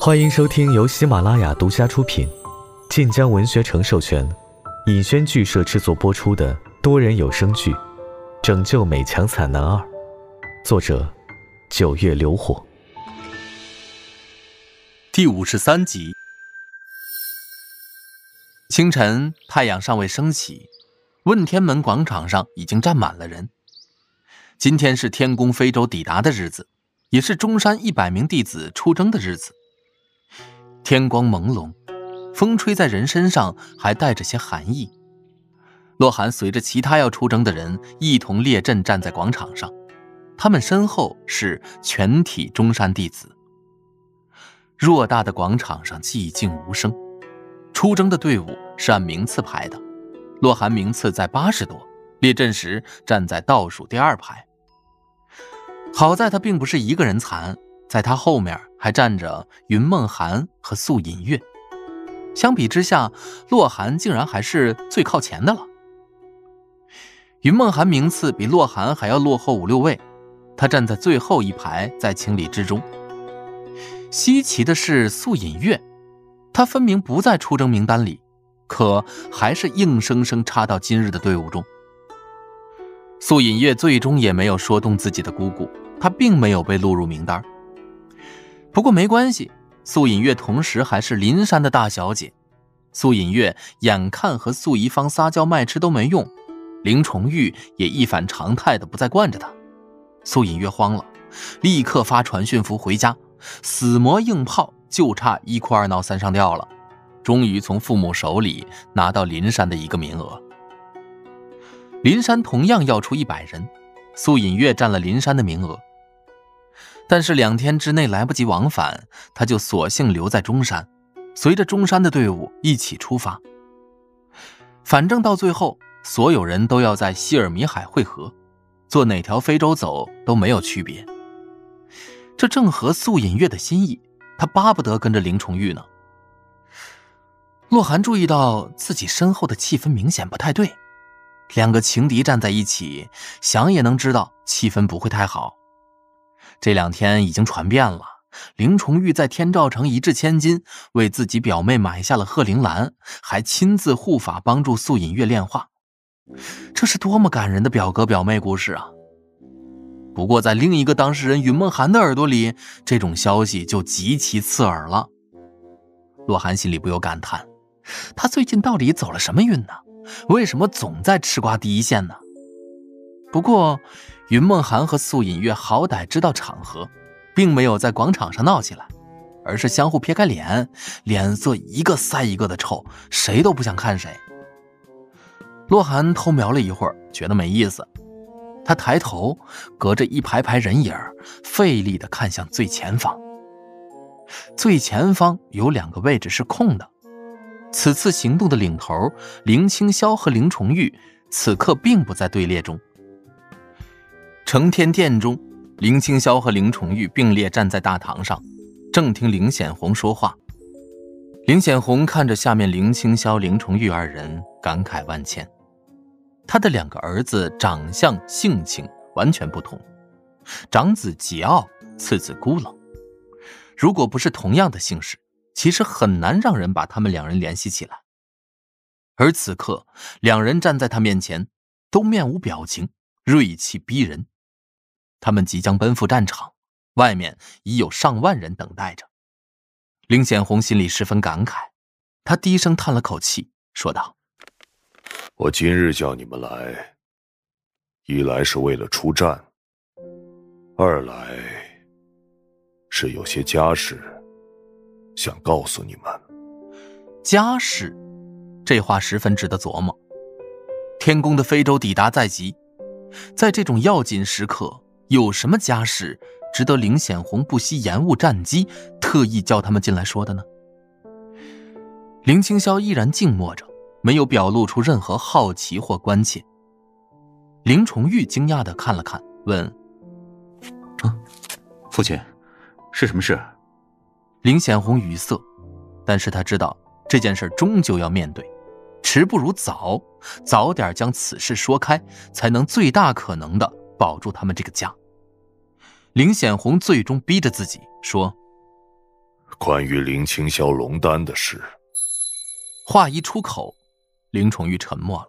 欢迎收听由喜马拉雅独家出品、晋江文学城授权、尹轩剧社制作播出的多人有声剧《拯救美强惨男二》，作者：九月流火，第五十三集。清晨，太阳尚未升起，问天门广场上已经站满了人。今天是天宫飞舟抵达的日子，也是中山一百名弟子出征的日子。天光朦胧，风吹在人身上，还带着些寒意。洛寒随着其他要出征的人一同列阵站在广场上，他们身后是全体中山弟子。偌大的广场上寂静无声，出征的队伍是按名次排的，洛寒名次在八十多，列阵时站在倒数第二排。好在他并不是一个人残，在他后面还站着云梦寒和素隐月。相比之下，洛寒竟然还是最靠前的了。云梦寒名次比洛寒还要落后五六位，他站在最后一排，在情理之中。稀奇的是素隐月，他分明不在出征名单里，可还是硬生生插到今日的队伍中。素隐月最终也没有说动自己的姑姑，她并没有被录入名单。不过没关系，素隐月同时还是林山的大小姐。素隐月眼看和素宜芳撒娇卖吃都没用，林重玉也一反常态的不再惯着她。素隐月慌了，立刻发传讯符回家，死磨硬泡，就差一哭二闹三上吊了。终于从父母手里拿到林山的一个名额。林山同样要出一百人，素隐月占了林山的名额。但是两天之内来不及往返，他就索性留在中山，随着中山的队伍一起出发。反正到最后，所有人都要在希尔米海汇合，坐哪条非洲走都没有区别。这正合素隐月的心意，他巴不得跟着林重玉呢。洛寒注意到自己身后的气氛明显不太对。两个情敌站在一起，想也能知道气氛不会太好。这两天已经传遍了，林重玉在天照城一掷千金，为自己表妹买下了鹤铃兰，还亲自护法帮助素隐月炼化。这是多么感人的表哥表妹故事啊！不过，在另一个当事人云梦寒的耳朵里，这种消息就极其刺耳了。洛寒心里不由感叹：他最近到底走了什么运呢？为什么总在吃瓜第一线呢？不过，云梦寒和素隐月好歹知道场合，并没有在广场上闹起来，而是相互撇开脸，脸色一个赛一个的臭，谁都不想看谁。洛寒偷瞄了一会儿，觉得没意思，他抬头，隔着一排排人影，费力地看向最前方。最前方有两个位置是空的。此次行动的领头林清霄和林重玉，此刻并不在队列中。承天殿中，林清霄和林重玉并列站在大堂上，正听林显红说话。林显红看着下面林清霄、林重玉二人，感慨万千。他的两个儿子长相、性情完全不同，长子桀骜，次子孤冷。如果不是同样的姓氏，其实很难让人把他们两人联系起来，而此刻两人站在他面前，都面无表情，锐气逼人。他们即将奔赴战场，外面已有上万人等待着。林显红心里十分感慨，他低声叹了口气，说道：“我今日叫你们来，一来是为了出战，二来是有些家事。”想告诉你们，家事，这话十分值得琢磨。天宫的非洲抵达在即，在这种要紧时刻，有什么家事值得林显红不惜延误战机，特意叫他们进来说的呢？林清霄依然静默着，没有表露出任何好奇或关切。林崇玉惊讶的看了看，问：“啊，父亲，是什么事？”林显红语塞，但是他知道这件事终究要面对，迟不如早，早点将此事说开，才能最大可能的保住他们这个家。林显红最终逼着自己说：“关于林清霄龙丹的事。话一出口，林崇玉沉默了。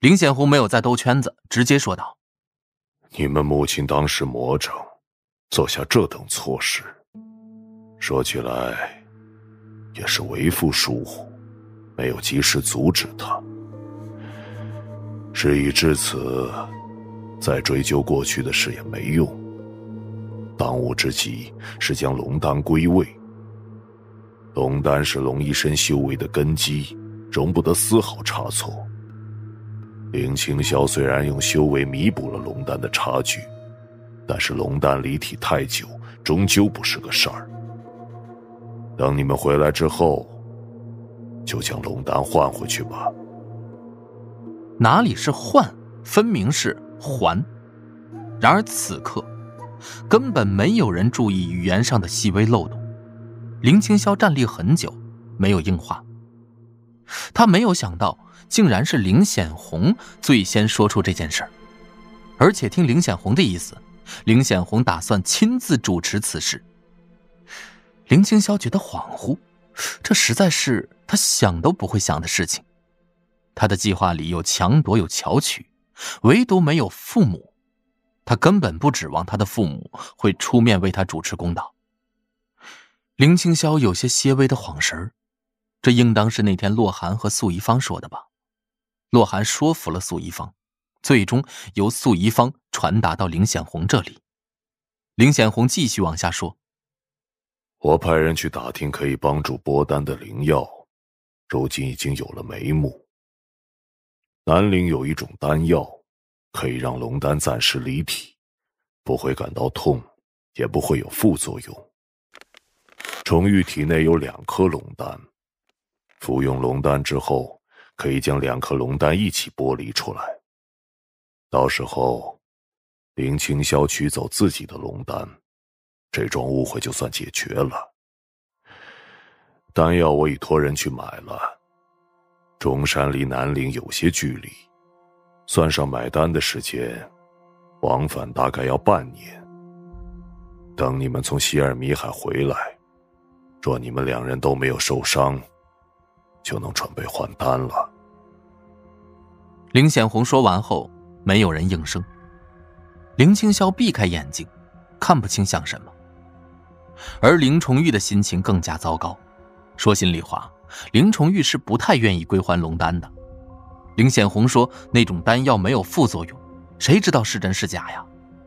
林显红没有再兜圈子，直接说道：“你们母亲当时魔怔，做下这等错事，说起来，也是为父疏忽，没有及时阻止他。事已至此，再追究过去的事也没用。当务之急是将龙丹归位。龙丹是龙一身修为的根基，容不得丝毫差错。”林清霄虽然用修为弥补了龙丹的差距，但是龙丹离体太久，终究不是个事儿。等你们回来之后，就将龙丹换回去吧。哪里是换，分明是还。然而此刻，根本没有人注意语言上的细微漏洞。林清霄站立很久，没有应话。他没有想到。竟然是林显红最先说出这件事儿，而且听林显红的意思，林显红打算亲自主持此事。林清霄觉得恍惚，这实在是他想都不会想的事情。他的计划里有强夺，有巧取，唯独没有父母。他根本不指望他的父母会出面为他主持公道。林清霄有些些微的晃神儿，这应当是那天洛寒和素一芳说的吧。洛寒说服了素一芳，最终由素一芳传达到林显红这里。林显红继续往下说：“我派人去打听可以帮助剥丹的灵药，如今已经有了眉目。南陵有一种丹药，可以让龙丹暂时离体，不会感到痛，也不会有副作用。崇玉体内有两颗龙丹，服用龙丹之后。”可以将两颗龙丹一起剥离出来，到时候林清霄取走自己的龙丹，这桩误会就算解决了。丹药我已托人去买了，中山离南陵有些距离，算上买单的时间，往返大概要半年。等你们从希尔米海回来，若你们两人都没有受伤。就能准备换丹了。林显红说完后，没有人应声。林清霄避开眼睛，看不清像什么。而林崇玉的心情更加糟糕。说心里话，林崇玉是不太愿意归还龙丹的。林显红说那种丹药没有副作用，谁知道是真是假呀？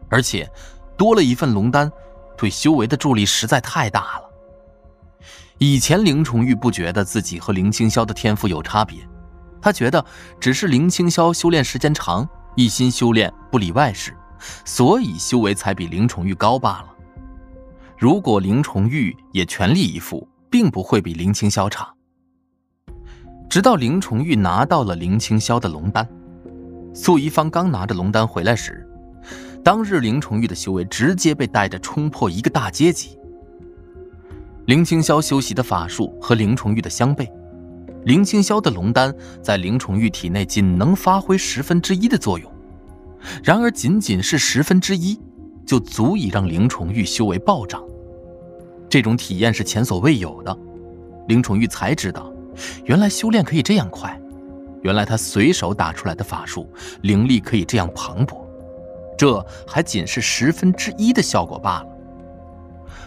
而且，多了一份龙丹，对修为的助力实在太大了。以前林崇玉不觉得自己和林清霄的天赋有差别，他觉得只是林清霄修炼时间长，一心修炼不理外事，所以修为才比林崇玉高罢了。如果林崇玉也全力以赴，并不会比林清霄差。直到林崇玉拿到了林清霄的龙丹，素一方刚拿着龙丹回来时，当日林崇玉的修为直接被带着冲破一个大阶级。林清霄修习的法术和林崇玉的相悖，林清霄的龙丹在林崇玉体内仅能发挥十分之一的作用，然而仅仅是十分之一，就足以让林崇玉修为暴涨。这种体验是前所未有的，林崇玉才知道，原来修炼可以这样快，原来他随手打出来的法术灵力可以这样磅礴，这还仅是十分之一的效果罢了。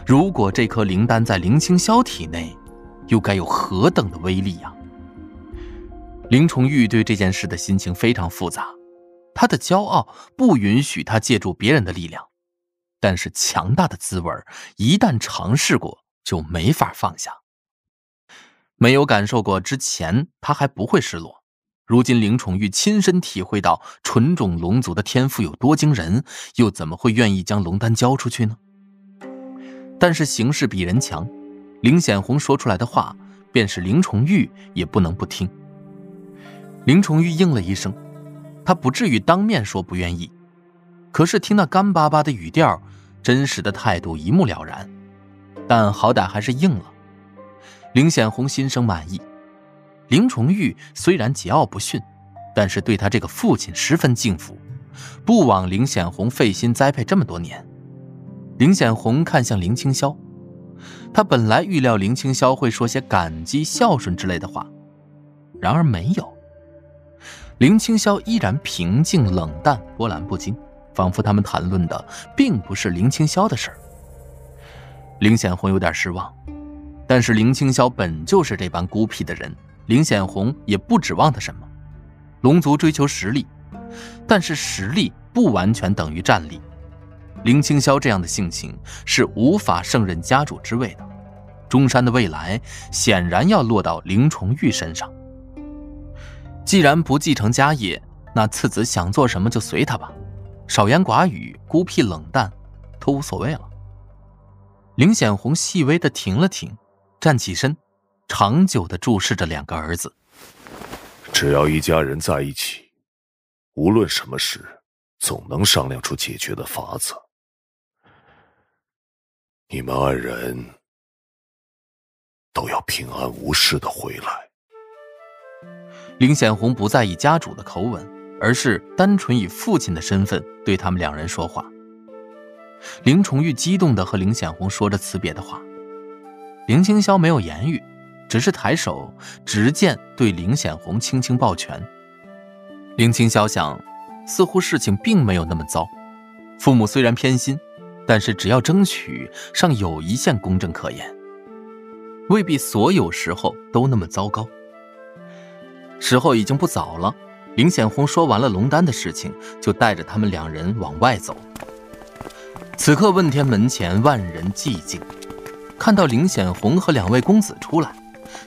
如果这颗灵丹在林清霄体内，又该有何等的威力呀！林崇玉对这件事的心情非常复杂，他的骄傲不允许他借助别人的力量，但是强大的滋味一旦尝试过，就没法放下。没有感受过之前，他还不会失落。如今林崇玉亲身体会到纯种龙族的天赋有多惊人，又怎么会愿意将龙丹交出去呢？但是形势比人强，林显红说出来的话，便是林崇玉也不能不听。林崇玉应了一声，他不至于当面说不愿意，可是听那干巴巴的语调，真实的态度一目了然。但好歹还是应了。林显红心生满意。林崇玉虽然桀骜不驯，但是对他这个父亲十分敬服，不枉林显红费心栽培这么多年。林显红看向林清霄，他本来预料林青霄会说些感激、孝顺之类的话，然而没有。林青霄依然平静冷淡、波澜不惊，仿佛他们谈论的并不是林青霄的事儿。林显红有点失望，但是林青霄本就是这般孤僻的人，林显红也不指望他什么。龙族追求实力，但是实力不完全等于战力。林青霄这样的性情是无法胜任家主之位的，中山的未来显然要落到林重玉身上。既然不继承家业，那次子想做什么就随他吧，少言寡语、孤僻冷淡，都无所谓了。林显红细微的停了停，站起身，长久的注视着两个儿子。只要一家人在一起，无论什么事，总能商量出解决的法子。你们二人都要平安无事的回来。林显红不在以家主的口吻，而是单纯以父亲的身份对他们两人说话。林崇玉激动的和林显红说着辞别的话，林青霄没有言语，只是抬手执剑对林显红轻轻抱拳。林青霄想，似乎事情并没有那么糟，父母虽然偏心。但是只要争取，尚有一线公正可言。未必所有时候都那么糟糕。时候已经不早了，林显红说完了龙丹的事情，就带着他们两人往外走。此刻问天门前万人寂静，看到林显红和两位公子出来，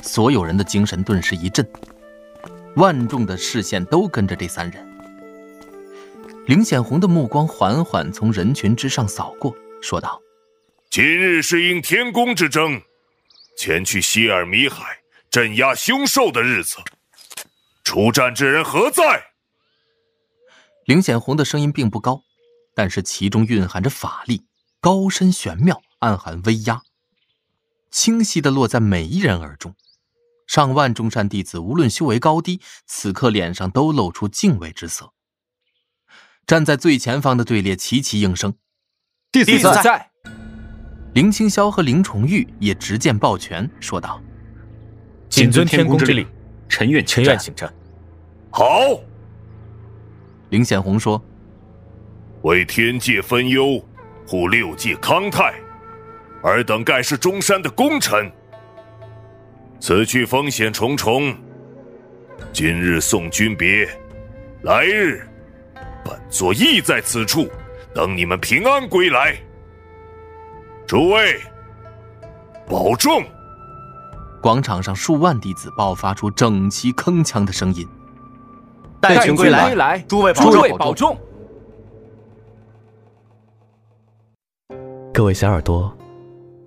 所有人的精神顿时一振，万众的视线都跟着这三人。林显红的目光缓缓从人群之上扫过，说道：“今日是应天宫之争，前去希尔米海镇压凶兽的日子。出战之人何在？”林显红的声音并不高，但是其中蕴含着法力，高深玄妙，暗含威压，清晰的落在每一人耳中。上万中山弟子，无论修为高低，此刻脸上都露出敬畏之色。站在最前方的队列齐齐应声：“弟子在。”林青霄和林崇玉也执剑抱拳，说道：“谨遵天宫之令，臣愿臣愿请战。”好。林显红说：“为天界分忧，护六界康泰，尔等盖是中山的功臣。此去风险重重，今日送君别，来日。”本座亦在此处，等你们平安归来。诸位，保重！广场上数万弟子爆发出整齐铿锵的声音：“待君归来，诸位诸位保重！”各位小耳朵，